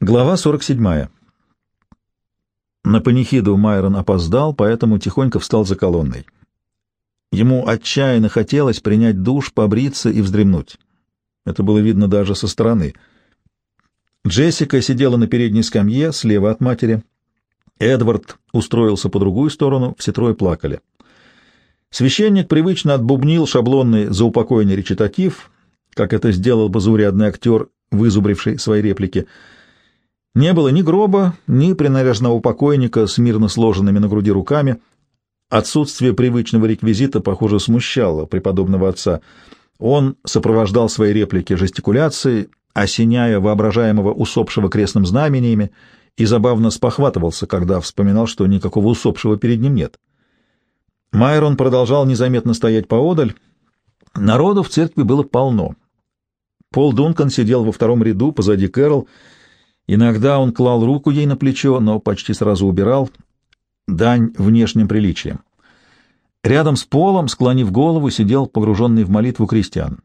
Глава 47. На панихиду Майрон опоздал, поэтому тихонько встал за колонной. Ему отчаянно хотелось принять душ, побриться и вздремнуть. Это было видно даже со стороны. Джессика сидела на передней скамье, слева от матери. Эдвард устроился по другую сторону, все трое плакали. Священник привычно отбубнил шаблонный заупокойный речитатив, как это сделал бы заурядный актер, вызубривший свои реплики — не было ни гроба, ни принаряженного покойника с мирно сложенными на груди руками. Отсутствие привычного реквизита, похоже, смущало преподобного отца. Он сопровождал свои реплики жестикуляцией, осеняя воображаемого усопшего крестным знамениями, и забавно спохватывался, когда вспоминал, что никакого усопшего перед ним нет. Майрон продолжал незаметно стоять поодаль. Народу в церкви было полно. Пол Дункан сидел во втором ряду позади Кэрол, Иногда он клал руку ей на плечо, но почти сразу убирал. Дань внешним приличиям. Рядом с полом, склонив голову, сидел погруженный в молитву крестьян.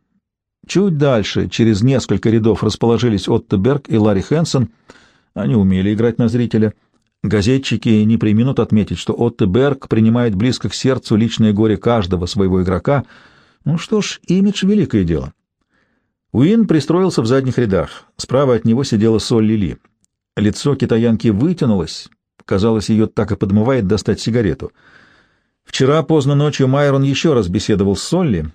Чуть дальше, через несколько рядов, расположились Отто Берг и Ларри Хэнсон. Они умели играть на зрителя. Газетчики не приминут отметить, что Отто Берг принимает близко к сердцу личное горе каждого своего игрока. Ну что ж, имидж — великое дело. Уин пристроился в задних рядах. Справа от него сидела Соль Лили. Лицо китаянки вытянулось. Казалось, ее так и подмывает достать сигарету. Вчера поздно ночью Майрон еще раз беседовал с Солли.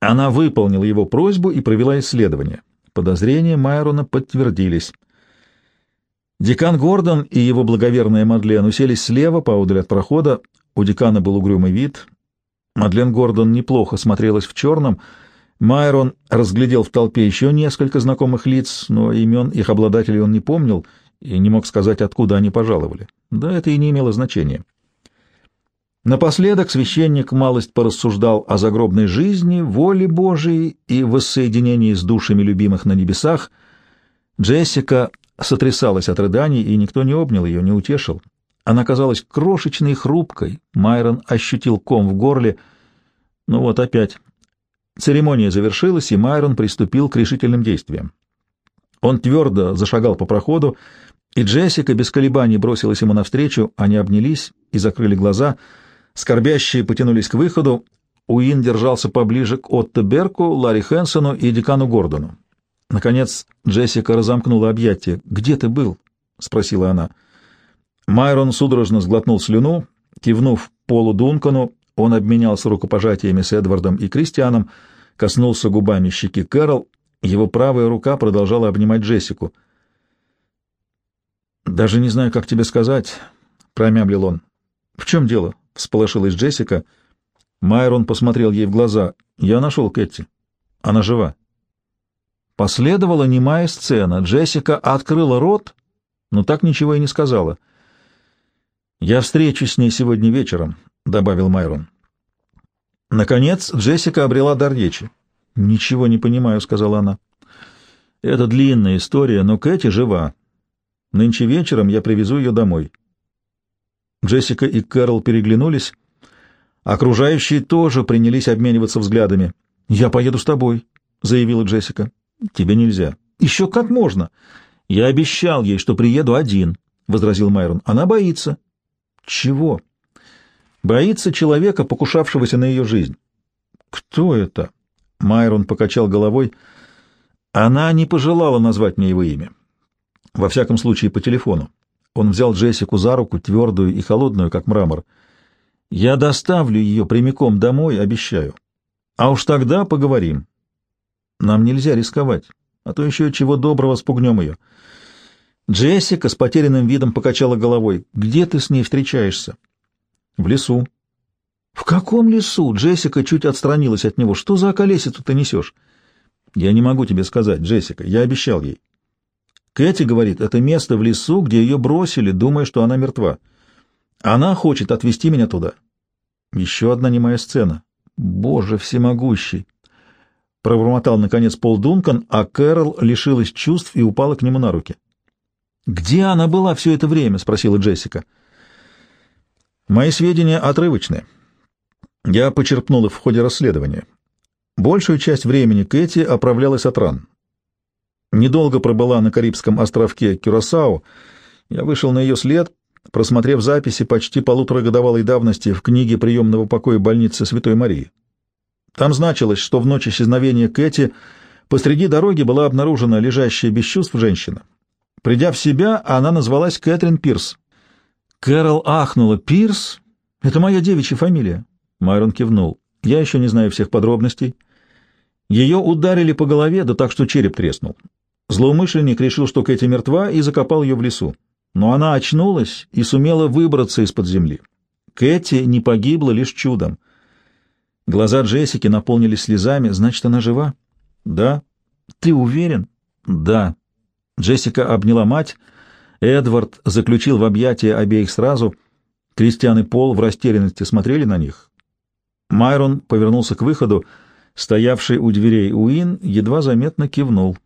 Она выполнила его просьбу и провела исследование. Подозрения Майрона подтвердились. Декан Гордон и его благоверная Мадлен уселись слева, поодаль от прохода. У декана был угрюмый вид. Мадлен Гордон неплохо смотрелась в черном — Майрон разглядел в толпе еще несколько знакомых лиц, но имен их обладателей он не помнил и не мог сказать, откуда они пожаловали. Да это и не имело значения. Напоследок священник малость порассуждал о загробной жизни, воле Божией и воссоединении с душами любимых на небесах. Джессика сотрясалась от рыданий, и никто не обнял ее, не утешил. Она казалась крошечной и хрупкой. Майрон ощутил ком в горле. Ну вот опять Церемония завершилась, и Майрон приступил к решительным действиям. Он твердо зашагал по проходу, и Джессика без колебаний бросилась ему навстречу, они обнялись и закрыли глаза. Скорбящие потянулись к выходу, Уин держался поближе к Отто Берку, Ларри Хэнсону и декану Гордону. Наконец Джессика разомкнула объятия. «Где ты был?» — спросила она. Майрон судорожно сглотнул слюну, кивнув Полу Дункану, он обменялся рукопожатиями с Эдвардом и Кристианом, коснулся губами щеки Кэрол, его правая рука продолжала обнимать Джессику. «Даже не знаю, как тебе сказать», — промямлил он. «В чем дело?» — всполошилась Джессика. Майрон посмотрел ей в глаза. «Я нашел Кэти. Она жива». Последовала немая сцена. Джессика открыла рот, но так ничего и не сказала. «Я встречусь с ней сегодня вечером», — добавил Майрон. Наконец Джессика обрела дар речи. «Ничего не понимаю», — сказала она. «Это длинная история, но Кэти жива. Нынче вечером я привезу ее домой». Джессика и Кэрол переглянулись. Окружающие тоже принялись обмениваться взглядами. «Я поеду с тобой», — заявила Джессика. «Тебе нельзя». «Еще как можно?» «Я обещал ей, что приеду один», — возразил Майрон. «Она боится». «Чего?» Боится человека, покушавшегося на ее жизнь. Кто это? Майрон покачал головой. Она не пожелала назвать мне его имя. Во всяком случае, по телефону. Он взял Джессику за руку, твердую и холодную, как мрамор. Я доставлю ее прямиком домой, обещаю. А уж тогда поговорим. Нам нельзя рисковать, а то еще чего доброго спугнем ее. Джессика с потерянным видом покачала головой. «Где ты с ней встречаешься?» В лесу. В каком лесу? Джессика чуть отстранилась от него. Что за околесицу ты несешь? Я не могу тебе сказать, Джессика. Я обещал ей. Кэти говорит, это место в лесу, где ее бросили, думая, что она мертва. Она хочет отвезти меня туда. Еще одна немая сцена. Боже всемогущий! Пробормотал, наконец, Пол Дункан, а Кэрол лишилась чувств и упала к нему на руки. «Где она была все это время?» — спросила Джессика. Мои сведения отрывочны. Я почерпнул их в ходе расследования. Большую часть времени Кэти оправлялась от ран. недолго пробыла на Карибском островке Кюрасао. Я вышел на ее след, просмотрев записи почти полуторагодовалой давности в книге приемного покоя больницы Святой Марии. Там значилось, что в ночь исчезновения Кэти посреди дороги была обнаружена лежащая без чувств женщина. Придя в себя, она назвалась Кэтрин Пирс. Кэрол ахнула. «Пирс? Это моя девичья фамилия». Майрон кивнул. «Я еще не знаю всех подробностей». Ее ударили по голове, да так, что череп треснул. Злоумышленник решил, что Кэти мертва, и закопал ее в лесу. Но она очнулась и сумела выбраться из-под земли. Кэти не погибла лишь чудом. Глаза Джессики наполнились слезами. «Значит, она жива?» «Да». «Ты уверен?» «Да». Джессика обняла мать. Эдвард заключил в объятия обеих сразу. Кристиан и Пол в растерянности смотрели на них. Майрон повернулся к выходу. Стоявший у дверей Уин едва заметно кивнул —